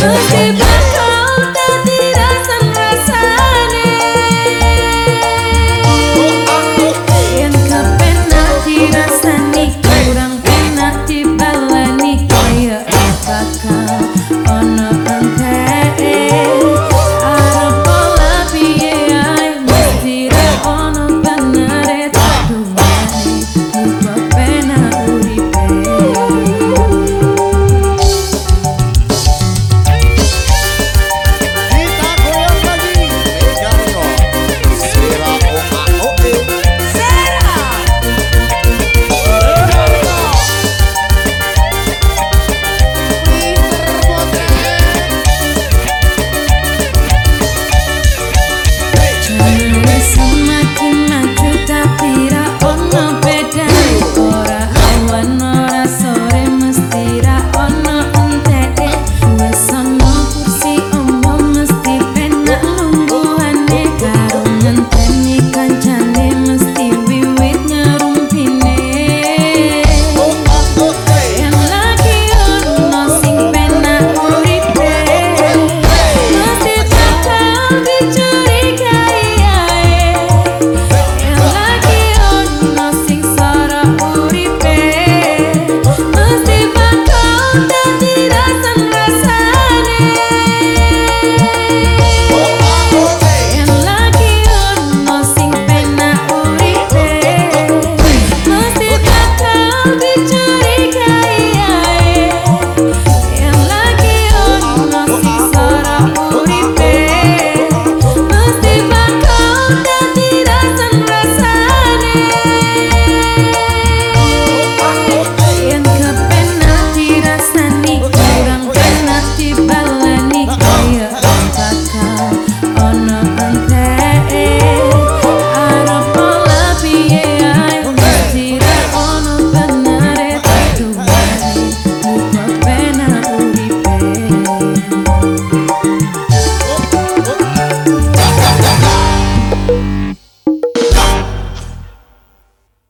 Look at